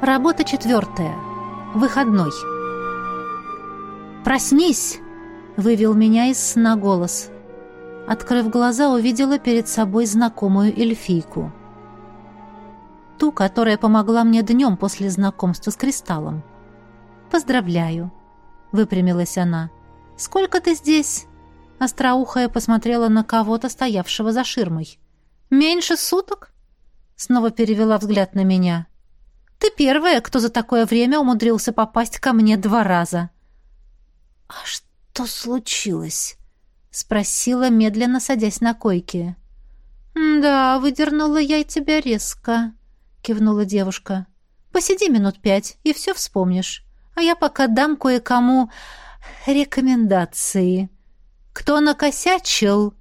Работа четвертая. Выходной. «Проснись!» — вывел меня из сна голос. Открыв глаза, увидела перед собой знакомую эльфийку. Ту, которая помогла мне днем после знакомства с кристаллом. «Поздравляю!» — выпрямилась она. «Сколько ты здесь?» Остроухая посмотрела на кого-то, стоявшего за ширмой. «Меньше суток?» Снова перевела взгляд на меня. «Ты первая, кто за такое время умудрился попасть ко мне два раза». «А что случилось?» — спросила, медленно садясь на койке. «Да, выдернула я тебя резко», — кивнула девушка. «Посиди минут пять, и все вспомнишь. А я пока дам кое-кому рекомендации». «Кто накосячил?»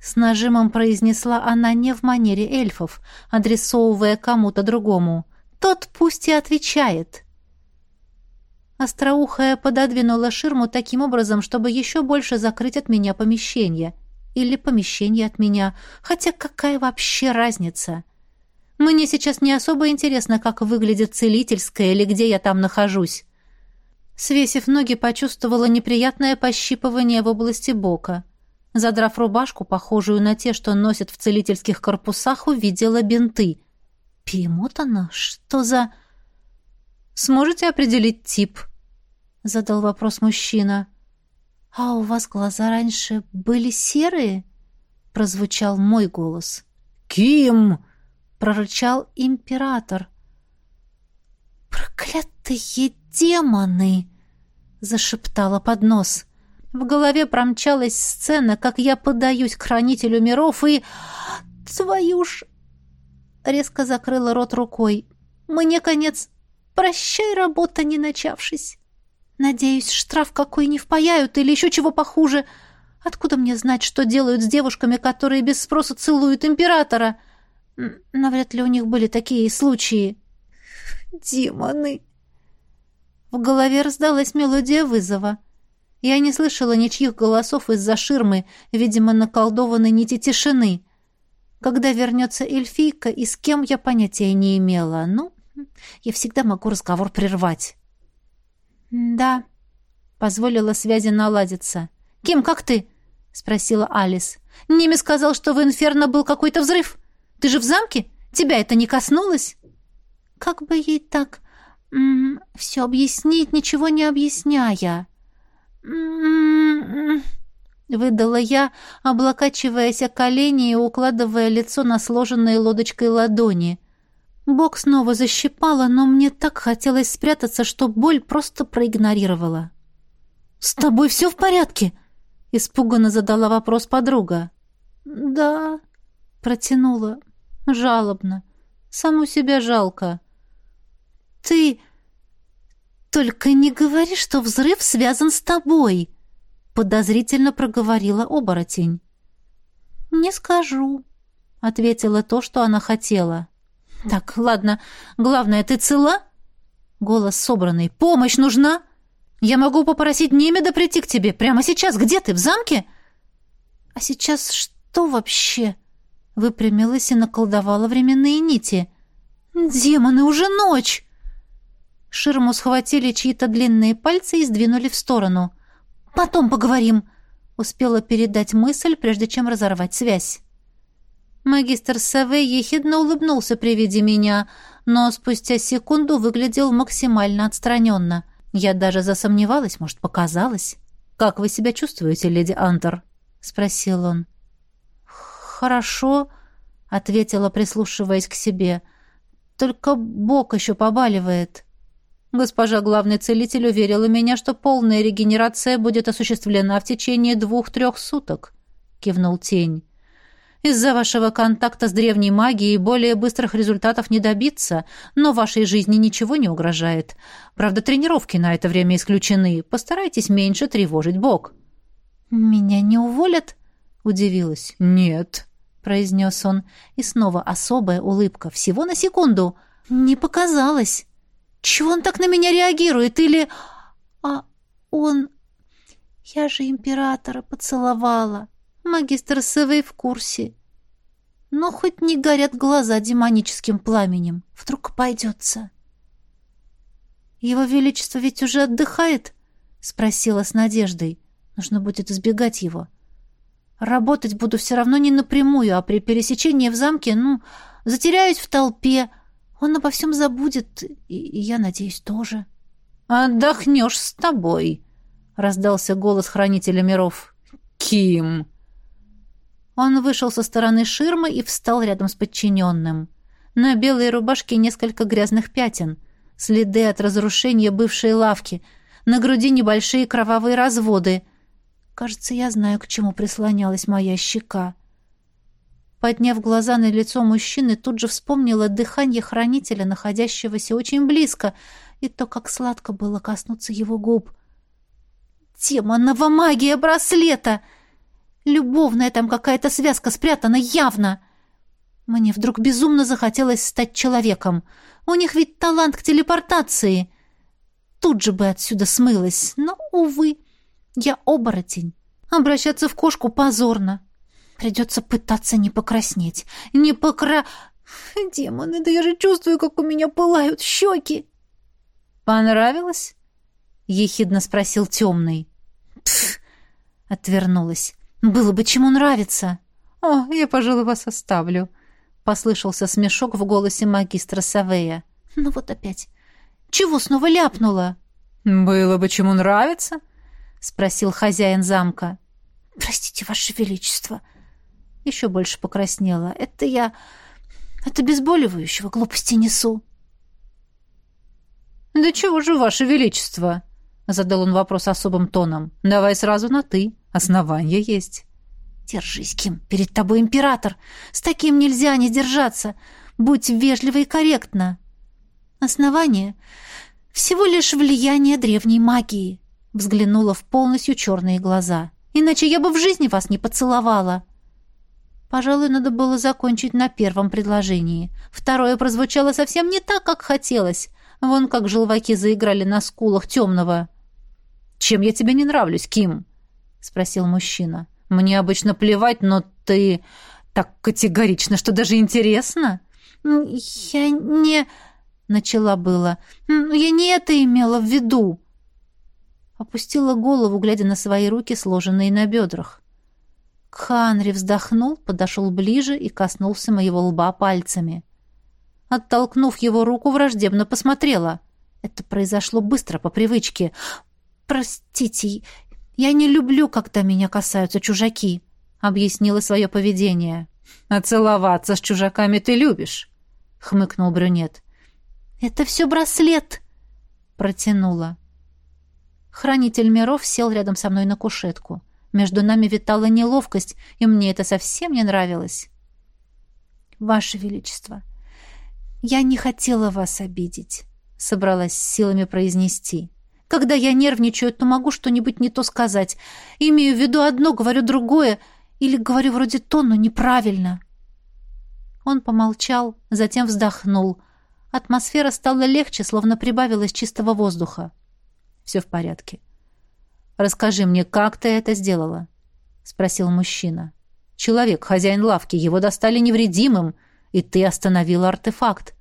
С нажимом произнесла она не в манере эльфов, адресовывая кому-то другому. «Тот пусть и отвечает». Остроухая пододвинула ширму таким образом, чтобы еще больше закрыть от меня помещение. Или помещение от меня. Хотя какая вообще разница? Мне сейчас не особо интересно, как выглядит целительская или где я там нахожусь. Свесив ноги, почувствовала неприятное пощипывание в области бока. Задрав рубашку, похожую на те, что носят в целительских корпусах, увидела бинты. «Перемотано? Что за...» «Сможете определить тип?» — задал вопрос мужчина. «А у вас глаза раньше были серые?» — прозвучал мой голос. «Ким!» — прорычал император. «Проклятые демоны!» — зашептала под нос. В голове промчалась сцена, как я подаюсь к хранителю миров и... Твою ж... Резко закрыла рот рукой. Мне конец. Прощай, работа, не начавшись. Надеюсь, штраф какой не впаяют или еще чего похуже. Откуда мне знать, что делают с девушками, которые без спроса целуют императора? Навряд ли у них были такие случаи. Демоны! В голове раздалась мелодия вызова. Я не слышала ничьих голосов из-за ширмы, видимо, наколдованной нити тишины. Когда вернется эльфийка и с кем я понятия не имела. Ну, я всегда могу разговор прервать. «Да», — позволила связи наладиться. «Ким, как ты?» — спросила Алис. «Ними сказал, что в Инферно был какой-то взрыв. Ты же в замке? Тебя это не коснулось?» «Как бы ей так...» все объяснить, ничего не объясняя. Выдала я, облокачиваясь о колени и укладывая лицо на сложенные лодочкой ладони. Бок снова защипала, но мне так хотелось спрятаться, что боль просто проигнорировала. «С тобой все в порядке?» — испуганно задала вопрос подруга. «Да», — протянула, жалобно. «Саму себя жалко». «Ты...» «Только не говори, что взрыв связан с тобой!» Подозрительно проговорила оборотень. «Не скажу», — ответила то, что она хотела. «Так, ладно. Главное, ты цела?» Голос собранный. «Помощь нужна?» «Я могу попросить Немеда прийти к тебе. Прямо сейчас. Где ты? В замке?» «А сейчас что вообще?» Выпрямилась и наколдовала временные нити. «Демоны, уже ночь!» Ширму схватили чьи-то длинные пальцы и сдвинули в сторону. «Потом поговорим!» — успела передать мысль, прежде чем разорвать связь. Магистр Саве ехидно улыбнулся при виде меня, но спустя секунду выглядел максимально отстраненно. Я даже засомневалась, может, показалось. «Как вы себя чувствуете, леди Антер?» — спросил он. «Хорошо», — ответила, прислушиваясь к себе. «Только бок еще побаливает». Госпожа главный целитель уверила меня, что полная регенерация будет осуществлена в течение двух-трех суток», — кивнул тень. «Из-за вашего контакта с древней магией более быстрых результатов не добиться, но вашей жизни ничего не угрожает. Правда, тренировки на это время исключены. Постарайтесь меньше тревожить Бог». «Меня не уволят?» — удивилась. «Нет», — произнес он, и снова особая улыбка. «Всего на секунду. Не показалось». Чего он так на меня реагирует? Или... А он... Я же императора поцеловала. Магистр Севей в курсе. Но хоть не горят глаза демоническим пламенем. Вдруг пойдется. «Его Величество ведь уже отдыхает?» — спросила с надеждой. «Нужно будет избегать его. Работать буду все равно не напрямую, а при пересечении в замке, ну, затеряюсь в толпе. Он обо всем забудет, и, я надеюсь, тоже». «Отдохнешь с тобой», — раздался голос хранителя миров. «Ким!» Он вышел со стороны ширмы и встал рядом с подчиненным. На белой рубашке несколько грязных пятен, следы от разрушения бывшей лавки, на груди небольшие кровавые разводы. Кажется, я знаю, к чему прислонялась моя щека. Подняв глаза на лицо мужчины, тут же вспомнила дыхание хранителя, находящегося очень близко, и то, как сладко было коснуться его губ. «Демонова магия браслета!» Любовная там какая-то связка спрятана явно. Мне вдруг безумно захотелось стать человеком. У них ведь талант к телепортации. Тут же бы отсюда смылась. Но, увы, я оборотень. Обращаться в кошку позорно. Придется пытаться не покраснеть. Не покра... Демоны, да я же чувствую, как у меня пылают щеки. «Понравилось?» — ехидно спросил темный. «Пф!» — отвернулась. Было бы чему нравиться. О, я, пожалуй, вас оставлю. Послышался смешок в голосе магистра Савея. Ну вот опять. Чего снова ляпнула? Было бы чему нравиться? Спросил хозяин замка. Простите, ваше величество. Еще больше покраснела. Это я... Это безболивающего глупости несу. «Да чего же, ваше величество?» — задал он вопрос особым тоном. «Давай сразу на «ты». Основания есть». «Держись, Ким, перед тобой император. С таким нельзя не держаться. Будь вежлива и корректна». «Основание — всего лишь влияние древней магии», — взглянула в полностью черные глаза. «Иначе я бы в жизни вас не поцеловала». Пожалуй, надо было закончить на первом предложении. Второе прозвучало совсем не так, как хотелось. Вон как желваки заиграли на скулах темного. «Чем я тебе не нравлюсь, Ким?» — спросил мужчина. «Мне обычно плевать, но ты так категорично, что даже интересно». «Я не...» — начала было. «Я не это имела в виду». Опустила голову, глядя на свои руки, сложенные на бедрах. Кханри вздохнул, подошел ближе и коснулся моего лба пальцами. Оттолкнув его руку, враждебно посмотрела. Это произошло быстро, по привычке. «Простите, я не люблю, когда меня касаются чужаки», — объяснила свое поведение. «А целоваться с чужаками ты любишь?» — хмыкнул брюнет. «Это все браслет!» — протянула. Хранитель миров сел рядом со мной на кушетку. Между нами витала неловкость, и мне это совсем не нравилось. «Ваше Величество, я не хотела вас обидеть», — собралась силами произнести. Когда я нервничаю, то могу что-нибудь не то сказать. Имею в виду одно, говорю другое, или говорю вроде то, но неправильно. Он помолчал, затем вздохнул. Атмосфера стала легче, словно прибавилось чистого воздуха. Все в порядке. Расскажи мне, как ты это сделала? спросил мужчина. Человек, хозяин лавки, его достали невредимым, и ты остановила артефакт.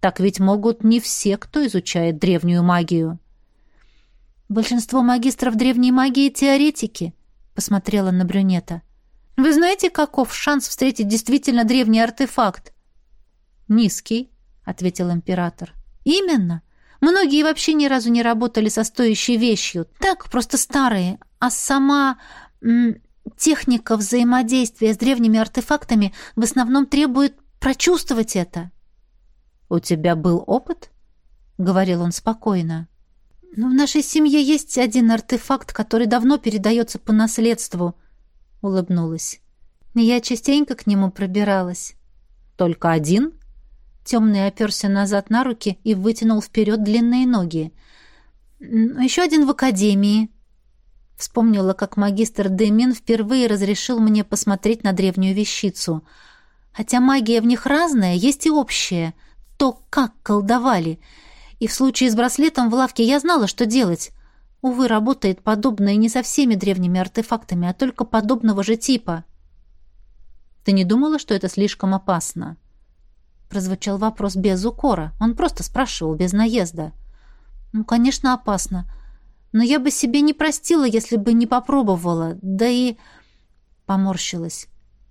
Так ведь могут не все, кто изучает древнюю магию. Большинство магистров древней магии теоретики, посмотрела на брюнета. Вы знаете, каков шанс встретить действительно древний артефакт? Низкий, ответил император. Именно. Многие вообще ни разу не работали со стоящей вещью. Так, просто старые. А сама м, техника взаимодействия с древними артефактами в основном требует прочувствовать это. «У тебя был опыт?» — говорил он спокойно. «Но в нашей семье есть один артефакт, который давно передается по наследству», — улыбнулась. «Я частенько к нему пробиралась». «Только один?» Темный оперся назад на руки и вытянул вперед длинные ноги. «Еще один в академии». Вспомнила, как магистр Демин впервые разрешил мне посмотреть на древнюю вещицу. Хотя магия в них разная, есть и общая. То, как колдовали — и в случае с браслетом в лавке я знала, что делать. Увы, работает подобное не со всеми древними артефактами, а только подобного же типа. Ты не думала, что это слишком опасно? Прозвучал вопрос без укора. Он просто спрашивал, без наезда. Ну, конечно, опасно. Но я бы себе не простила, если бы не попробовала. Да и... Поморщилась.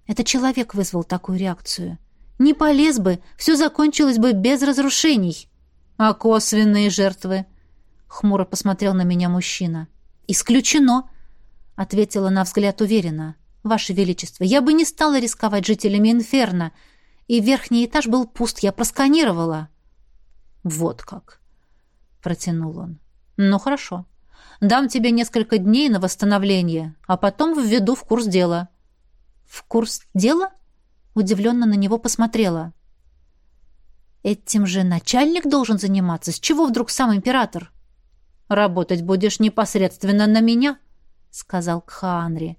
Это человек вызвал такую реакцию. Не полез бы, все закончилось бы без разрушений. А косвенные жертвы? Хмуро посмотрел на меня мужчина. Исключено, ответила на взгляд уверенно. Ваше Величество, я бы не стала рисковать жителями Инферно. И верхний этаж был пуст, я просканировала. Вот как, протянул он. Ну хорошо. Дам тебе несколько дней на восстановление, а потом введу в курс дела. В курс дела? Удивленно на него посмотрела. Этим же начальник должен заниматься. С чего вдруг сам император? Работать будешь непосредственно на меня, сказал Кхаанри.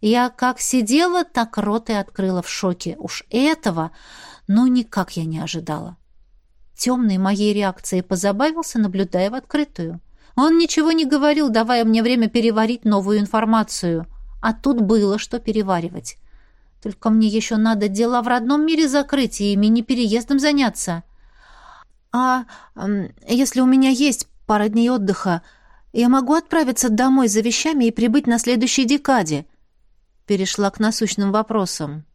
Я как сидела, так рот и открыла в шоке. Уж этого, ну, никак я не ожидала. Темный моей реакцией позабавился, наблюдая в открытую. Он ничего не говорил, давая мне время переварить новую информацию. А тут было что переваривать. Только мне еще надо дела в родном мире закрыть и мини-переездом заняться. А если у меня есть пара дней отдыха, я могу отправиться домой за вещами и прибыть на следующей декаде — перешла к насущным вопросам.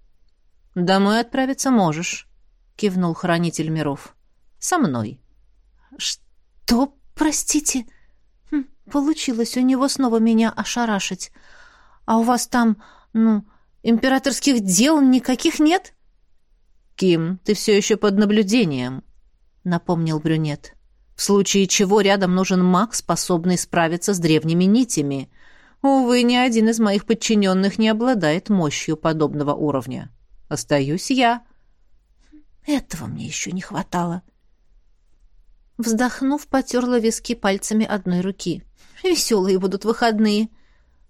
«Домой отправиться можешь», — кивнул хранитель миров. «Со мной». «Что, простите?» хм, «Получилось у него снова меня ошарашить. А у вас там, ну, императорских дел никаких нет?» «Ким, ты все еще под наблюдением», — напомнил брюнет. «В случае чего рядом нужен маг, способный справиться с древними нитями. Увы, ни один из моих подчиненных не обладает мощью подобного уровня. Остаюсь я. Этого мне еще не хватало. Вздохнув, потерла виски пальцами одной руки. Веселые будут выходные.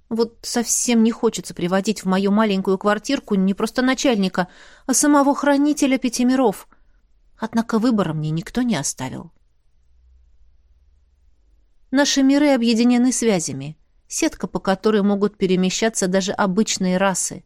Вот совсем не хочется приводить в мою маленькую квартирку не просто начальника, а самого хранителя пяти миров. Однако выбора мне никто не оставил. Наши миры объединены связями — сетка, по которой могут перемещаться даже обычные расы.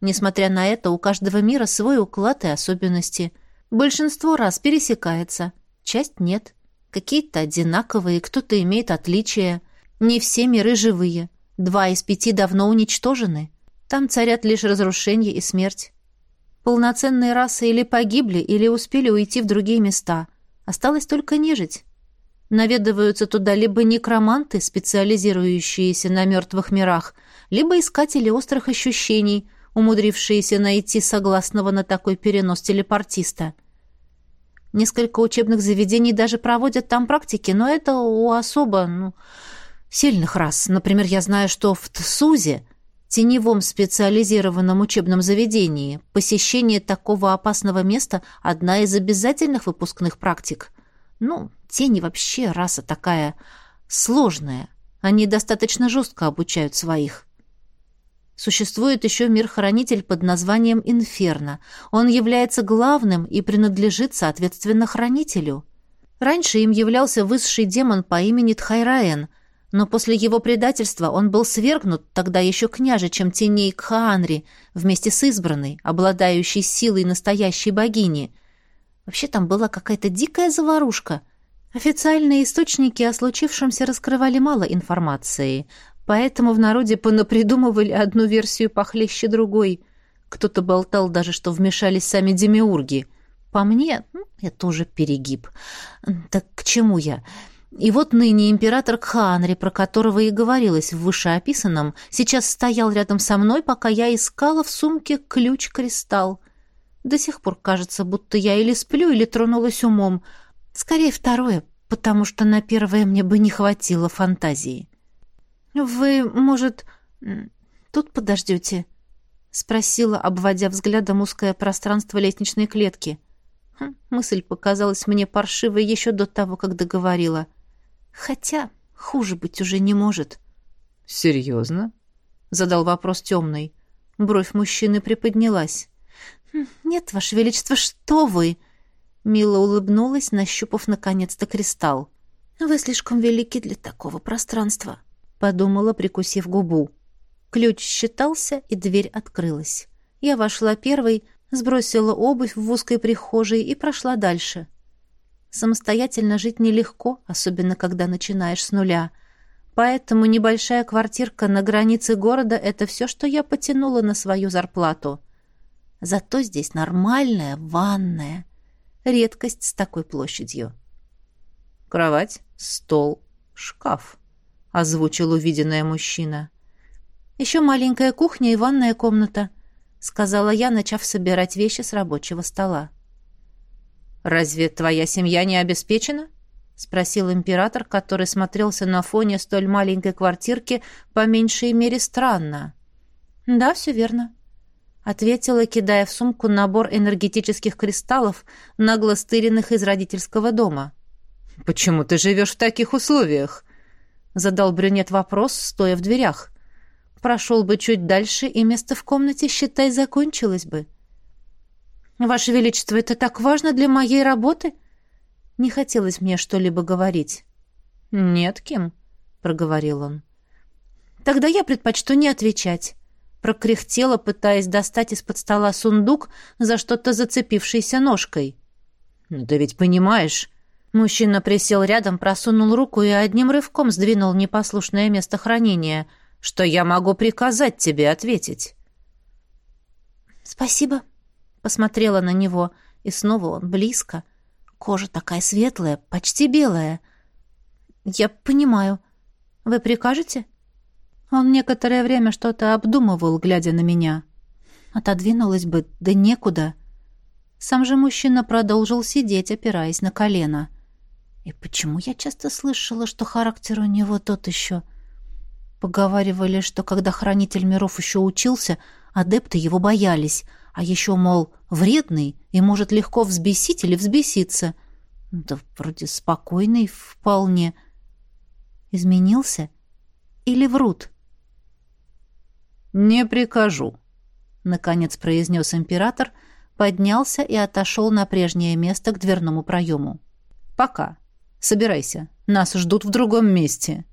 Несмотря на это, у каждого мира свой уклад и особенности. Большинство рас пересекается, часть нет. Какие-то одинаковые, кто-то имеет отличия. Не все миры живые. Два из пяти давно уничтожены. Там царят лишь разрушение и смерть. Полноценные расы или погибли, или успели уйти в другие места. Осталось только нежить. Наведываются туда либо некроманты, специализирующиеся на мертвых мирах, либо искатели острых ощущений, умудрившиеся найти согласного на такой перенос телепортиста. Несколько учебных заведений даже проводят там практики, но это у особо, ну, сильных рас. Например, я знаю, что в ТСУЗе, теневом специализированном учебном заведении, посещение такого опасного места – одна из обязательных выпускных практик. Ну, Тени вообще раса такая сложная. Они достаточно жестко обучают своих. Существует еще мир-хранитель под названием Инферно. Он является главным и принадлежит, соответственно, хранителю. Раньше им являлся высший демон по имени Тхайраен, но после его предательства он был свергнут тогда еще княже, чем теней Кхаанри, вместе с избранной, обладающей силой настоящей богини. Вообще там была какая-то дикая заварушка — Официальные источники о случившемся раскрывали мало информации, поэтому в народе понапридумывали одну версию похлеще другой. Кто-то болтал даже, что вмешались сами демиурги. По мне, ну, это уже перегиб. Так к чему я? И вот ныне император Кхаанри, про которого и говорилось в вышеописанном, сейчас стоял рядом со мной, пока я искала в сумке ключ-кристалл. До сих пор кажется, будто я или сплю, или тронулась умом — Скорее второе, потому что на первое мне бы не хватило фантазии. «Вы, может, тут подождете?» — спросила, обводя взглядом узкое пространство лестничной клетки. Хм, мысль показалась мне паршивой еще до того, как договорила. Хотя хуже быть уже не может. «Серьезно?» — задал вопрос темный. Бровь мужчины приподнялась. «Хм, «Нет, Ваше Величество, что вы!» Мила улыбнулась, нащупав наконец-то кристалл. «Вы слишком велики для такого пространства», — подумала, прикусив губу. Ключ считался, и дверь открылась. Я вошла первой, сбросила обувь в узкой прихожей и прошла дальше. Самостоятельно жить нелегко, особенно когда начинаешь с нуля. Поэтому небольшая квартирка на границе города — это все, что я потянула на свою зарплату. Зато здесь нормальная ванная. Редкость с такой площадью. «Кровать, стол, шкаф», — озвучил увиденное мужчина. «Еще маленькая кухня и ванная комната», — сказала я, начав собирать вещи с рабочего стола. «Разве твоя семья не обеспечена?» — спросил император, который смотрелся на фоне столь маленькой квартирки по меньшей мере странно. «Да, все верно», — ответила, кидая в сумку набор энергетических кристаллов, нагло стыренных из родительского дома. «Почему ты живешь в таких условиях?» — задал брюнет вопрос, стоя в дверях. «Прошел бы чуть дальше, и место в комнате, считай, закончилось бы». «Ваше Величество, это так важно для моей работы?» Не хотелось мне что-либо говорить. «Нет, Ким», — проговорил он. «Тогда я предпочту не отвечать». Прокряхтела, пытаясь достать из-под стола сундук за что-то зацепившейся ножкой. «Ну ты ведь понимаешь...» Мужчина присел рядом, просунул руку и одним рывком сдвинул непослушное место хранения, что я могу приказать тебе ответить. «Спасибо», Посмотрела на него, и снова он близко. Кожа такая светлая, почти белая. «Я понимаю. Вы прикажете?» Он некоторое время что-то обдумывал, глядя на меня. Отодвинулась бы, да некуда. Сам же мужчина продолжил сидеть, опираясь на колено. И почему я часто слышала, что характер у него тот еще? Поговаривали, что когда хранитель миров еще учился, адепты его боялись — а еще, мол, вредный и может легко взбесить или взбеситься. Да вроде спокойный вполне. Изменился? Или врут? «Не прикажу», — наконец произнес император, поднялся и отошел на прежнее место к дверному проему. «Пока. Собирайся. Нас ждут в другом месте».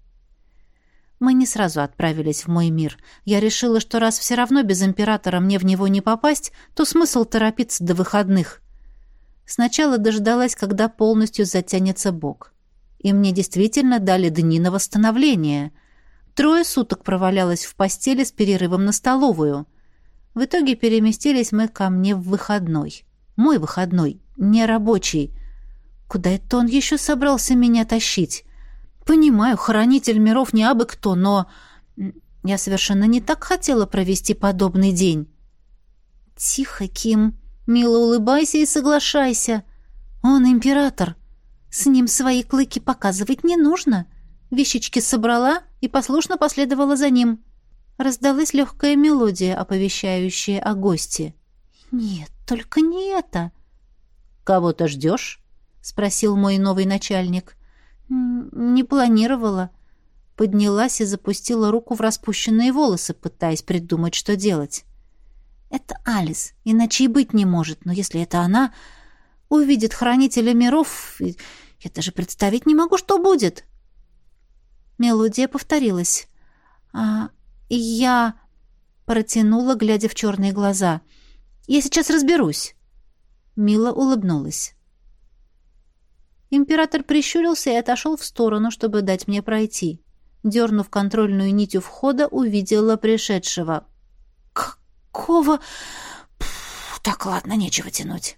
Мы не сразу отправились в мой мир. Я решила, что раз все равно без императора мне в него не попасть, то смысл торопиться до выходных. Сначала дождалась, когда полностью затянется Бог. И мне действительно дали дни на восстановление. Трое суток провалялась в постели с перерывом на столовую. В итоге переместились мы ко мне в выходной. Мой выходной, не рабочий. Куда это он еще собрался меня тащить? Понимаю, хранитель миров не абы кто, но я совершенно не так хотела провести подобный день. Тихо, Ким, мило улыбайся и соглашайся. Он император. С ним свои клыки показывать не нужно. Вещички собрала и послушно последовала за ним. Раздалась легкая мелодия, оповещающая о гости. «Нет, только не это!» «Кого-то ждешь?» — спросил мой новый начальник. «Не планировала». Поднялась и запустила руку в распущенные волосы, пытаясь придумать, что делать. «Это Алис, иначе и быть не может, но если это она увидит хранителя миров, я даже представить не могу, что будет». Мелодия повторилась. «А я...» — протянула, глядя в черные глаза. «Я сейчас разберусь». Мила улыбнулась. Император прищурился и отошел в сторону, чтобы дать мне пройти. Дернув контрольную нитью входа, увидела пришедшего. «Какого...» «Так, ладно, нечего тянуть».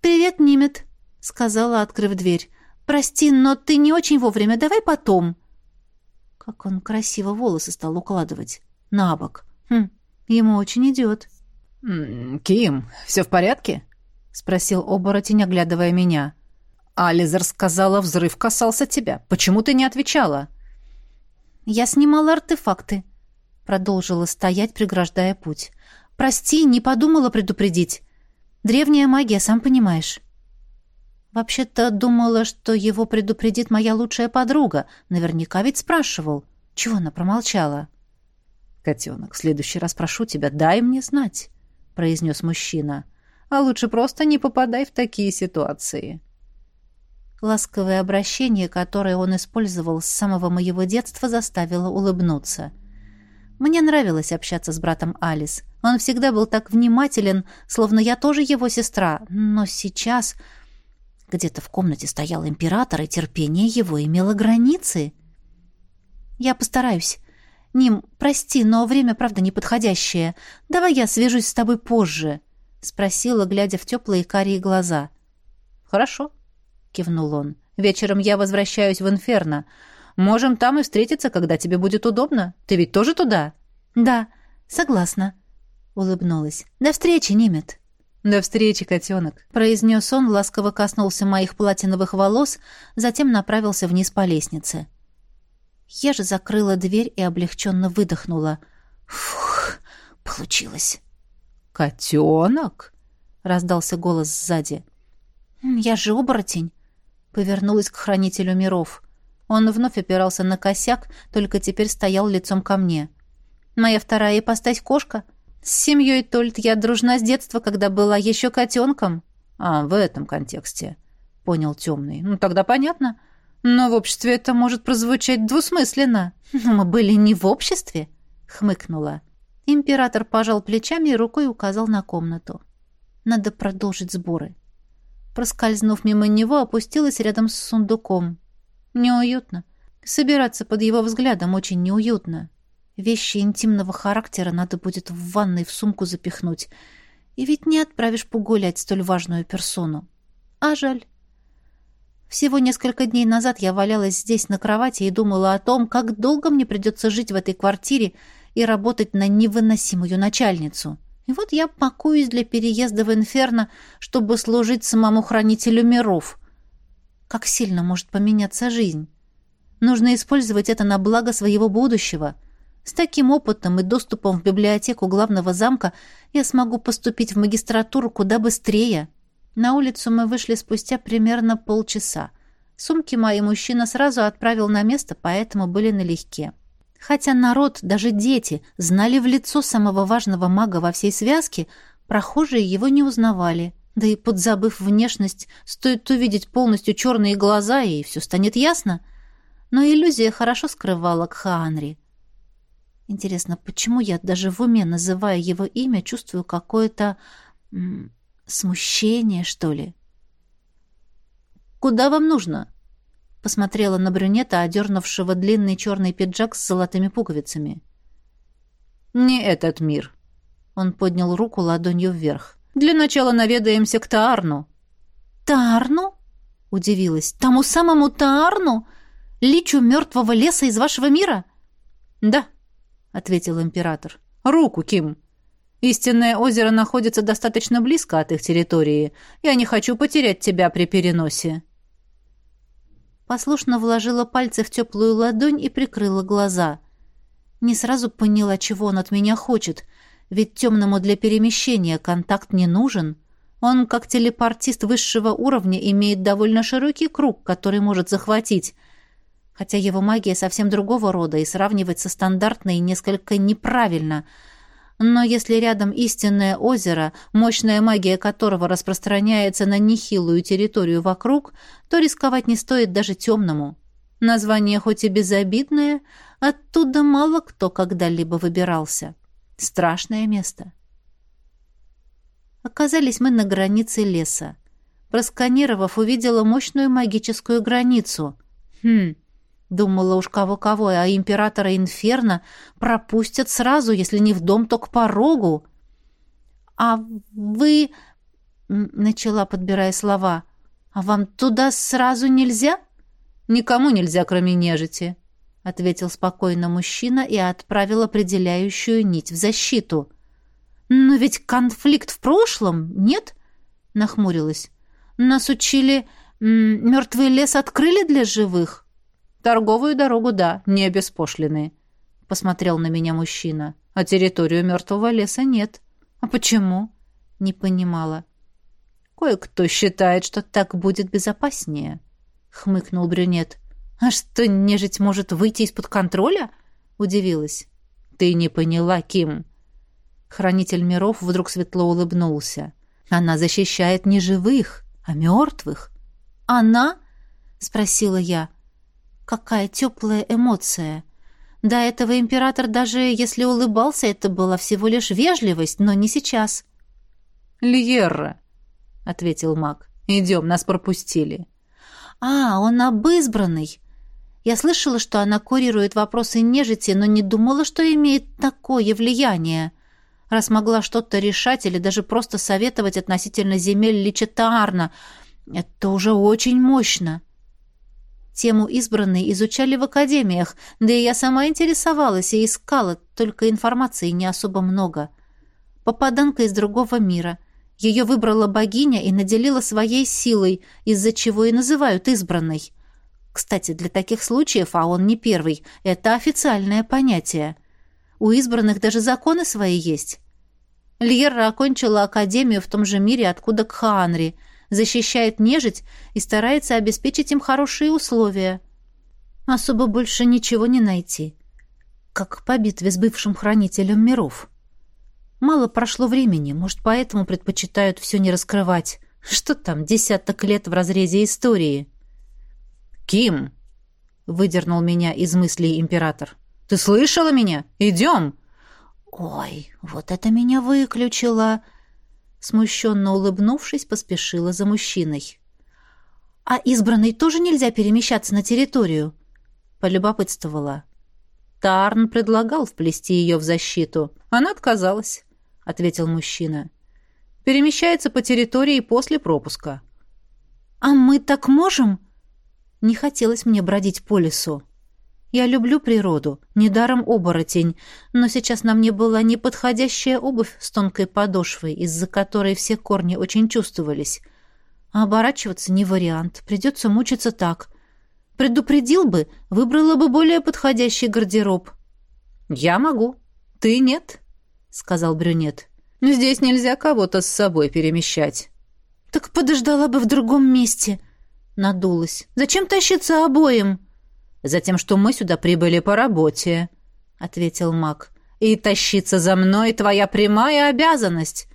«Привет, Нимет», — сказала, открыв дверь. «Прости, но ты не очень вовремя. Давай потом». Как он красиво волосы стал укладывать. На бок. Хм, ему очень идет. «Ким, все в порядке?» — спросил оборотень, оглядывая меня. Ализер сказала, взрыв касался тебя. Почему ты не отвечала? Я снимала артефакты, продолжила стоять, преграждая путь. Прости, не подумала предупредить. Древняя магия, сам понимаешь. Вообще-то думала, что его предупредит моя лучшая подруга. Наверняка ведь спрашивал. Чего она промолчала? Котенок, в следующий раз прошу тебя, дай мне знать, произнес мужчина. А лучше просто не попадай в такие ситуации. Ласковое обращение, которое он использовал с самого моего детства, заставило улыбнуться. Мне нравилось общаться с братом Алис. Он всегда был так внимателен, словно я тоже его сестра. Но сейчас... Где-то в комнате стоял император, и терпение его имело границы. «Я постараюсь. Ним, прости, но время, правда, неподходящее. Давай я свяжусь с тобой позже», — спросила, глядя в теплые карие глаза. «Хорошо», — кивнул он. «Вечером я возвращаюсь в Инферно. Можем там и встретиться, когда тебе будет удобно. Ты ведь тоже туда?» «Да, согласна», — улыбнулась. «До встречи, Нимет». «До встречи, котенок», — произнес он, ласково коснулся моих платиновых волос, затем направился вниз по лестнице. Я же закрыла дверь и облегченно выдохнула. «Фух, получилось». «Котенок?» — раздался голос сзади. «Я же оборотень», — повернулась к хранителю миров. Он вновь опирался на косяк, только теперь стоял лицом ко мне. «Моя вторая ипостась кошка. С семьей Тольт я дружна с детства, когда была еще котенком». «А, в этом контексте», — понял темный. «Ну, тогда понятно. Но в обществе это может прозвучать двусмысленно». «Но мы были не в обществе», — хмыкнула. Император пожал плечами и рукой указал на комнату. «Надо продолжить сборы». Проскользнув мимо него, опустилась рядом с сундуком. Неуютно. Собираться под его взглядом очень неуютно. Вещи интимного характера надо будет в ванной в сумку запихнуть. И ведь не отправишь погулять столь важную персону. А жаль. Всего несколько дней назад я валялась здесь на кровати и думала о том, как долго мне придется жить в этой квартире и работать на невыносимую начальницу. И вот я пакуюсь для переезда в Инферно, чтобы служить самому хранителю миров — как сильно может поменяться жизнь. Нужно использовать это на благо своего будущего. С таким опытом и доступом в библиотеку главного замка я смогу поступить в магистратуру куда быстрее. На улицу мы вышли спустя примерно полчаса. Сумки мои мужчина сразу отправил на место, поэтому были налегке. Хотя народ, даже дети, знали в лицо самого важного мага во всей связке, прохожие его не узнавали. Да и подзабыв внешность, стоит увидеть полностью черные глаза, и все станет ясно. Но иллюзия хорошо скрывала Кхаанри. Интересно, почему я даже в уме, называя его имя, чувствую какое-то смущение, что ли? «Куда вам нужно?» Посмотрела на брюнета, одернувшего длинный черный пиджак с золотыми пуговицами. «Не этот мир». Он поднял руку ладонью вверх. Для начала наведаемся к Таарну». «Таарну?» — удивилась. «Тому самому Таарну? Личу мертвого леса из вашего мира?» «Да», — ответил император. «Руку, Ким. Истинное озеро находится достаточно близко от их территории. Я не хочу потерять тебя при переносе». Послушно вложила пальцы в теплую ладонь и прикрыла глаза. Не сразу поняла, чего он от меня хочет — ведь темному для перемещения контакт не нужен. Он, как телепортист высшего уровня, имеет довольно широкий круг, который может захватить. Хотя его магия совсем другого рода, и сравнивать со стандартной несколько неправильно. Но если рядом истинное озеро, мощная магия которого распространяется на нехилую территорию вокруг, то рисковать не стоит даже темному. Название хоть и безобидное, оттуда мало кто когда-либо выбирался. Страшное место. Оказались мы на границе леса. Просканировав, увидела мощную магическую границу. Хм, думала уж кого-кого, а императора Инферно пропустят сразу, если не в дом, то к порогу. «А вы...» — начала, подбирая слова. «А вам туда сразу нельзя?» «Никому нельзя, кроме нежити», — ответил спокойно мужчина и отправил определяющую нить в защиту. «Но ведь конфликт в прошлом, нет?» — нахмурилась. «Нас учили... Мертвый лес открыли для живых?» «Торговую дорогу, да, не без пошлины», — посмотрел на меня мужчина. «А территорию мертвого леса нет». «А почему?» — не понимала. «Кое-кто считает, что так будет безопаснее», — хмыкнул брюнет. «А что, нежить может выйти из-под контроля?» — удивилась. «Ты не поняла, Ким». Хранитель миров вдруг светло улыбнулся. «Она защищает не живых, а мертвых». «Она?» — спросила я. «Какая теплая эмоция!» До этого император даже если улыбался, это была всего лишь вежливость, но не сейчас. «Льерра», — ответил маг. Идем, нас пропустили». «А, он об избранный. Я слышала, что она курирует вопросы нежити, но не думала, что имеет такое влияние. Раз могла что-то решать или даже просто советовать относительно земель Лича Таарна, это уже очень мощно». Тему избранной изучали в академиях, да и я сама интересовалась и искала, только информации не особо много. Попаданка из другого мира. Ее выбрала богиня и наделила своей силой, из-за чего и называют избранной. Кстати, для таких случаев, а он не первый, это официальное понятие. У избранных даже законы свои есть. Льерра окончила академию в том же мире, откуда Кхаанри – защищает нежить и старается обеспечить им хорошие условия. Особо больше ничего не найти. Как по битве с бывшим хранителем миров. Мало прошло времени, может, поэтому предпочитают все не раскрывать. Что там, десяток лет в разрезе истории? «Ким!» — выдернул меня из мыслей император. «Ты слышала меня? Идем!» «Ой, вот это меня выключило!» Смущенно улыбнувшись, поспешила за мужчиной. «А избранной тоже нельзя перемещаться на территорию?» Полюбопытствовала. Тарн предлагал вплести ее в защиту. Она отказалась, — ответил мужчина. Перемещается по территории после пропуска. «А мы так можем?» Не хотелось мне бродить по лесу. Я люблю природу, недаром оборотень, но сейчас на мне была неподходящая обувь с тонкой подошвой, из-за которой все корни очень чувствовались. А оборачиваться не вариант, придется мучиться так. Предупредил бы, выбрала бы более подходящий гардероб. «Я могу, ты нет», — сказал брюнет. «Здесь нельзя кого-то с собой перемещать». «Так подождала бы в другом месте», — надулась. «Зачем тащиться обоим?» Затем, что мы сюда прибыли по работе», — ответил маг. «И тащиться за мной — твоя прямая обязанность».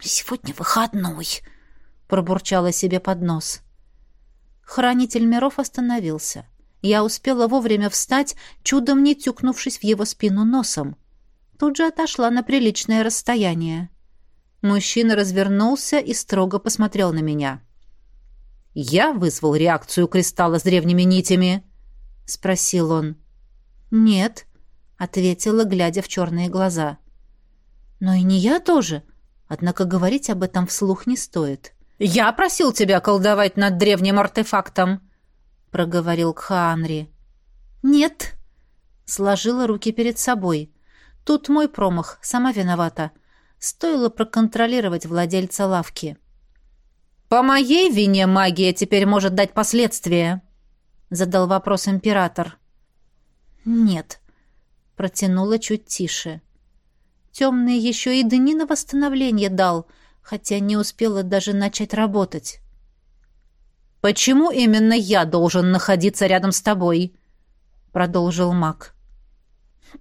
«Сегодня выходной», — пробурчала себе под нос. Хранитель миров остановился. Я успела вовремя встать, чудом не тюкнувшись в его спину носом. Тут же отошла на приличное расстояние. Мужчина развернулся и строго посмотрел на меня. «Я вызвал реакцию кристалла с древними нитями», — спросил он. «Нет», — ответила, глядя в черные глаза. «Но и не я тоже. Однако говорить об этом вслух не стоит». «Я просил тебя колдовать над древним артефактом», — проговорил Кхаанри. «Нет», — сложила руки перед собой. «Тут мой промах, сама виновата. Стоило проконтролировать владельца лавки». «По моей вине магия теперь может дать последствия», задал вопрос император. Нет, протянула чуть тише. Темный еще и дни на восстановление дал, хотя не успела даже начать работать. «Почему именно я должен находиться рядом с тобой?» — продолжил маг.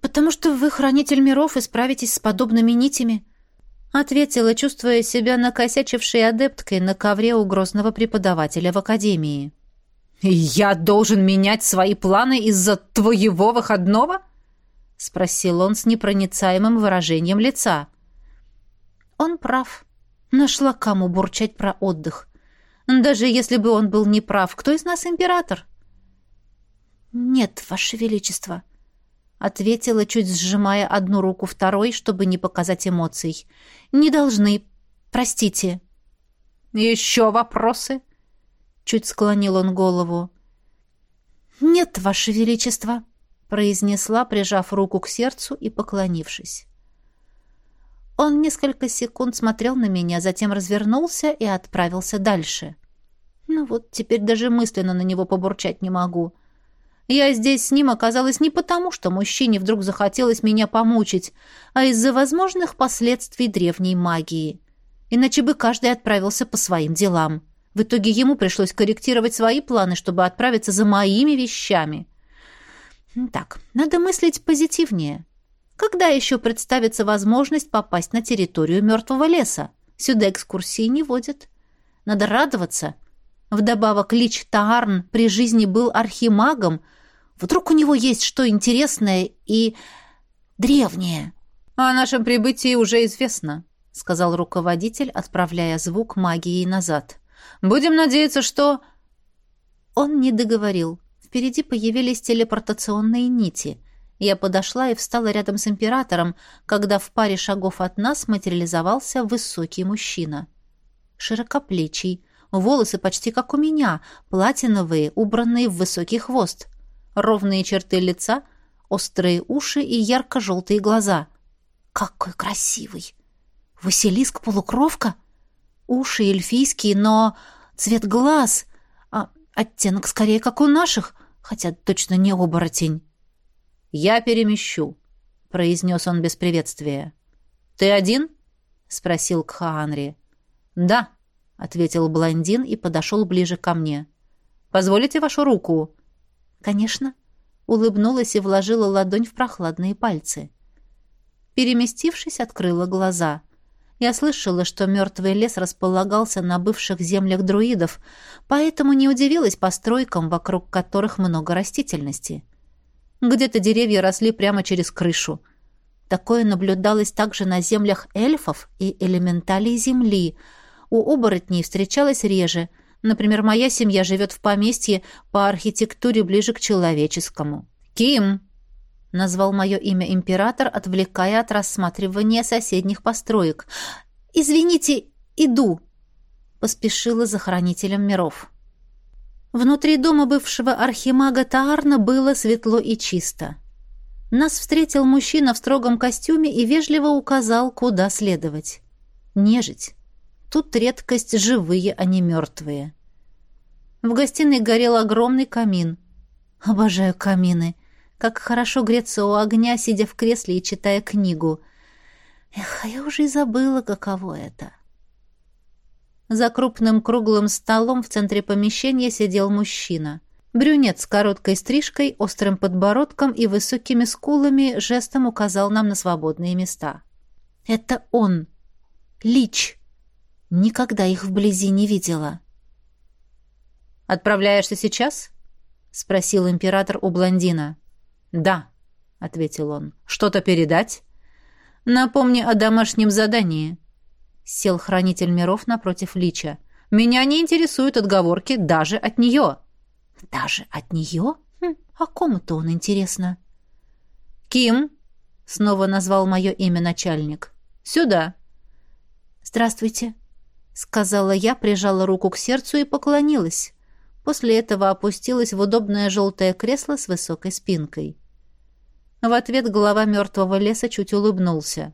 «Потому что вы хранитель миров и справитесь с подобными нитями», — ответила, чувствуя себя накосячившей адепткой на ковре у грозного преподавателя в академии. «Я должен менять свои планы из-за твоего выходного?» — спросил он с непроницаемым выражением лица. «Он прав. Нашла кому бурчать про отдых. Даже если бы он был неправ, кто из нас император?» «Нет, Ваше Величество», — ответила, чуть сжимая одну руку второй, чтобы не показать эмоций. «Не должны. Простите». «Еще вопросы?» Чуть склонил он голову. «Нет, Ваше Величество», — произнесла, прижав руку к сердцу и поклонившись. Он несколько секунд смотрел на меня, затем развернулся и отправился дальше. Ну вот, теперь даже мысленно на него побурчать не могу. Я здесь с ним оказалась не потому, что мужчине вдруг захотелось меня помучить, а из-за возможных последствий древней магии. Иначе бы каждый отправился по своим делам. В итоге ему пришлось корректировать свои планы, чтобы отправиться за моими вещами. Так, надо мыслить позитивнее. Когда еще представится возможность попасть на территорию мертвого леса? Сюда экскурсии не водят. Надо радоваться. Вдобавок Лич Таарн при жизни был архимагом. Вдруг у него есть что интересное и древнее. «О нашем прибытии уже известно», — сказал руководитель, отправляя звук магии назад. Будем надеяться, что...» Он не договорил. Впереди появились телепортационные нити. Я подошла и встала рядом с императором, когда в паре шагов от нас материализовался высокий мужчина. Широкоплечий, волосы почти как у меня, платиновые, убранные в высокий хвост. Ровные черты лица, острые уши и ярко-желтые глаза. Какой красивый! Василиск-полукровка? Уши эльфийские, но цвет глаз... А оттенок скорее как у наших, хотя точно не оборотень. «Я перемещу», — произнес он без приветствия. «Ты один?» — спросил Кхаанри. «Да», — ответил блондин и подошел ближе ко мне. «Позволите вашу руку?» «Конечно», — улыбнулась и вложила ладонь в прохладные пальцы. Переместившись, открыла глаза — я слышала, что мертвый лес располагался на бывших землях друидов, поэтому не удивилась постройкам, вокруг которых много растительности. Где-то деревья росли прямо через крышу. Такое наблюдалось также на землях эльфов и элементалей земли. У оборотней встречалось реже. Например, моя семья живет в поместье по архитектуре ближе к человеческому. «Ким!» Назвал мое имя император, отвлекая от рассматривания соседних построек. «Извините, иду!» — поспешила за хранителем миров. Внутри дома бывшего архимага Таарна было светло и чисто. Нас встретил мужчина в строгом костюме и вежливо указал, куда следовать. Нежить. Тут редкость живые, а не мертвые. В гостиной горел огромный камин. Обожаю камины. Как хорошо греться у огня, сидя в кресле и читая книгу. Эх, а я уже и забыла, каково это. За крупным круглым столом в центре помещения сидел мужчина. Брюнет с короткой стрижкой, острым подбородком и высокими скулами жестом указал нам на свободные места. «Это он! Лич!» Никогда их вблизи не видела. «Отправляешься сейчас?» — спросил император у блондина. «Да», — ответил он. «Что-то передать?» «Напомни о домашнем задании». Сел хранитель миров напротив Лича. «Меня не интересуют отговорки даже от нее». «Даже от нее? Хм, а кому то он, интересно?» «Ким», — снова назвал мое имя начальник. «Сюда». «Здравствуйте», — сказала я, прижала руку к сердцу и поклонилась. После этого опустилась в удобное желтое кресло с высокой спинкой. В ответ глава мертвого леса чуть улыбнулся.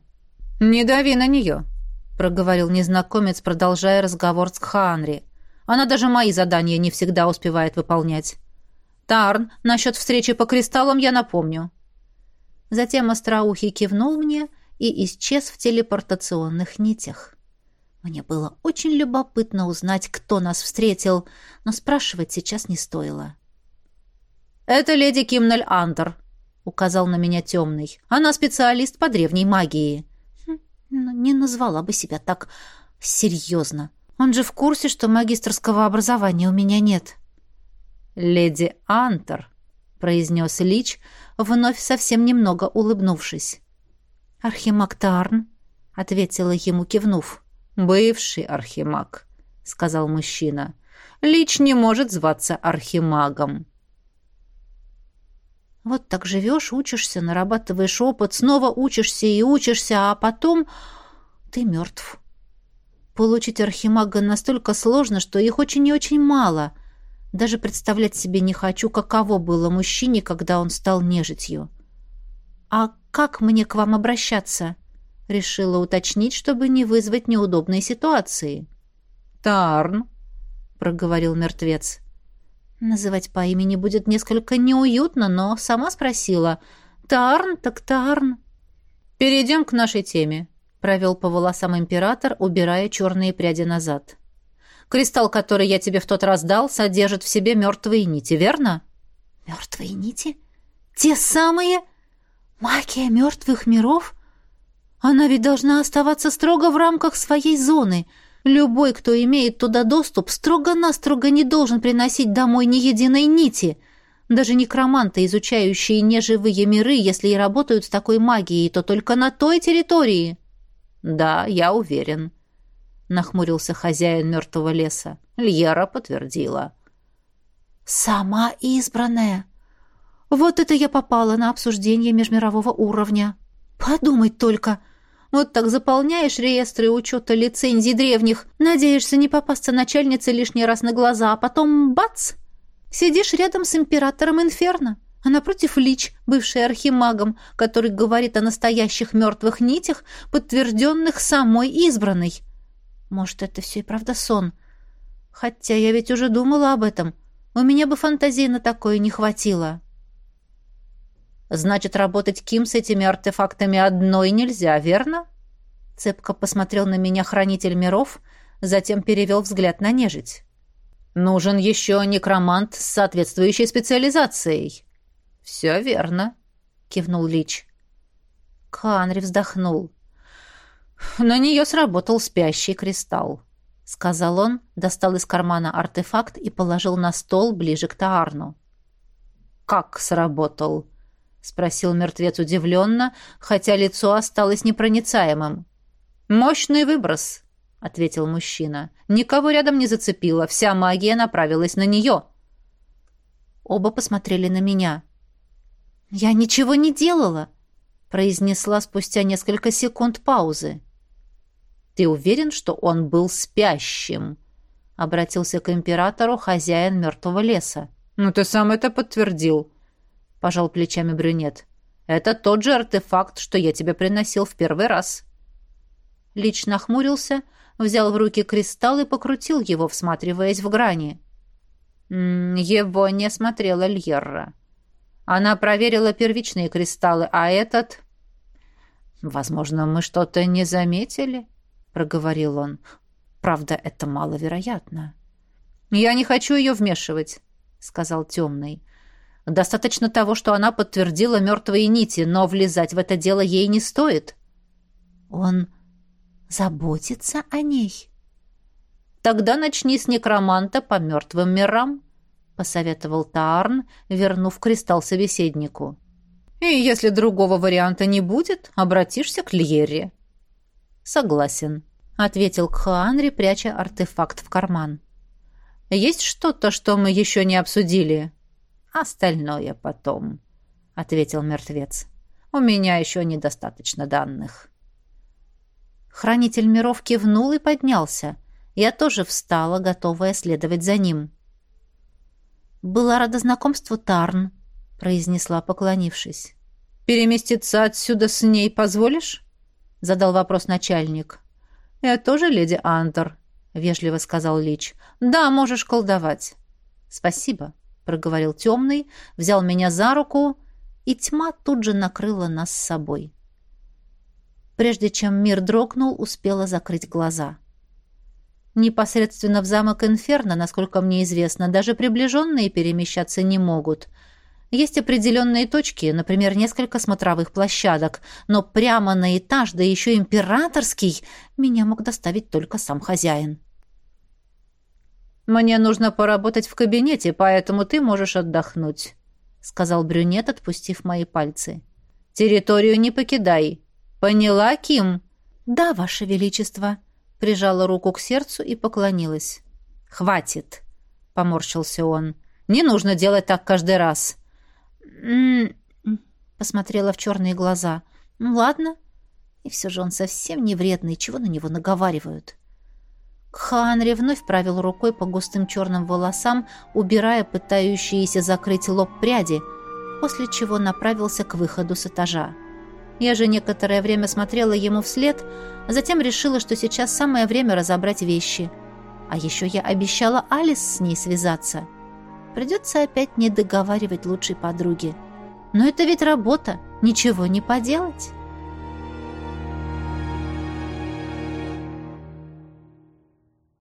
«Не дави на нее», — проговорил незнакомец, продолжая разговор с Кхаанри. «Она даже мои задания не всегда успевает выполнять. Тарн, насчет встречи по кристаллам я напомню». Затем остроухий кивнул мне и исчез в телепортационных нитях. Мне было очень любопытно узнать, кто нас встретил, но спрашивать сейчас не стоило. «Это леди Кимнель Антер», — указал на меня темный. «Она специалист по древней магии». Хм, ну, не назвала бы себя так серьезно. Он же в курсе, что магистрского образования у меня нет. «Леди Антер», — произнес Лич, вновь совсем немного улыбнувшись. «Архимаг Тарн», — ответила ему, кивнув. «Бывший архимаг», — сказал мужчина. «Лич не может зваться архимагом». Вот так живешь, учишься, нарабатываешь опыт, снова учишься и учишься, а потом ты мертв. Получить архимага настолько сложно, что их очень и очень мало. Даже представлять себе не хочу, каково было мужчине, когда он стал нежитью. «А как мне к вам обращаться?» Решила уточнить, чтобы не вызвать неудобной ситуации. «Тарн», — проговорил мертвец. Называть по имени будет несколько неуютно, но сама спросила. «Тарн, так Тарн». «Перейдем к нашей теме», — провел по волосам император, убирая черные пряди назад. «Кристалл, который я тебе в тот раз дал, содержит в себе мертвые нити, верно?» «Мертвые нити? Те самые? Магия мертвых миров? Она ведь должна оставаться строго в рамках своей зоны». Любой, кто имеет туда доступ, строго-настрого не должен приносить домой ни единой нити. Даже некроманты, изучающие неживые миры, если и работают с такой магией, то только на той территории. Да, я уверен. нахмурился хозяин мертвого леса. Льера подтвердила. «Сама избранная! Вот это я попала на обсуждение межмирового уровня! Подумать только! Вот так заполняешь реестры учета лицензий древних, надеешься не попасться начальнице лишний раз на глаза, а потом бац! Сидишь рядом с императором Инферно, а напротив Лич, бывший архимагом, который говорит о настоящих мертвых нитях, подтвержденных самой избранной. Может, это все и правда сон? Хотя я ведь уже думала об этом. У меня бы фантазии на такое не хватило. Значит, работать Ким с этими артефактами одной нельзя, верно? Цепко посмотрел на меня хранитель миров, затем перевел взгляд на нежить. Нужен еще некромант с соответствующей специализацией. Все верно, кивнул Лич. Канри вздохнул. На нее сработал спящий кристалл сказал он, достал из кармана артефакт и положил на стол ближе к Таарну. «Как сработал?» — спросил мертвец удивленно, хотя лицо осталось непроницаемым. «Мощный выброс», — ответил мужчина. «Никого рядом не зацепило, вся магия направилась на нее». Оба посмотрели на меня. «Я ничего не делала», — произнесла спустя несколько секунд паузы. Ты уверен, что он был спящим?» — обратился к императору хозяин мертвого леса. «Ну, ты сам это подтвердил», — пожал плечами брюнет. «Это тот же артефакт, что я тебе приносил в первый раз». Лич нахмурился, взял в руки кристалл и покрутил его, всматриваясь в грани. Его не смотрела Льерра. Она проверила первичные кристаллы, а этот... Возможно, мы что-то не заметили?» — проговорил он. «Правда, это маловероятно». «Я не хочу ее вмешивать», — сказал темный. «Достаточно того, что она подтвердила мертвые нити, но влезать в это дело ей не стоит». «Он заботится о ней?» «Тогда начни с некроманта по мертвым мирам», — посоветовал Таарн, вернув кристалл собеседнику. «И если другого варианта не будет, обратишься к Льере». «Согласен», — ответил Кхаанри, пряча артефакт в карман. «Есть что-то, что мы еще не обсудили?» «Остальное потом», — ответил мертвец. «У меня еще недостаточно данных». Хранитель миров кивнул и поднялся. Я тоже встала, готовая следовать за ним. «Была рада знакомству, Тарн», — произнесла, поклонившись. «Переместиться отсюда с ней позволишь?» — задал вопрос начальник. «Я тоже леди Антер», — вежливо сказал Лич. «Да, можешь колдовать». «Спасибо», — проговорил темный, взял меня за руку, и тьма тут же накрыла нас с собой. Прежде чем мир дрогнул, успела закрыть глаза. Непосредственно в замок Инферно, насколько мне известно, даже приближенные перемещаться не могут — есть определенные точки, например, несколько смотровых площадок, но прямо на этаж, да еще императорский, меня мог доставить только сам хозяин. «Мне нужно поработать в кабинете, поэтому ты можешь отдохнуть», — сказал брюнет, отпустив мои пальцы. «Территорию не покидай. Поняла, Ким?» «Да, ваше величество», — прижала руку к сердцу и поклонилась. «Хватит», — поморщился он. «Не нужно делать так каждый раз посмотрела в черные глаза. «Ну, ладно. И все же он совсем не вредный. Чего на него наговаривают?» Кханри вновь правил рукой по густым черным волосам, убирая пытающиеся закрыть лоб пряди, после чего направился к выходу с этажа. Я же некоторое время смотрела ему вслед, а затем решила, что сейчас самое время разобрать вещи. А еще я обещала Алис с ней связаться. Придется опять не договаривать лучшей подруге. Но это ведь работа, ничего не поделать.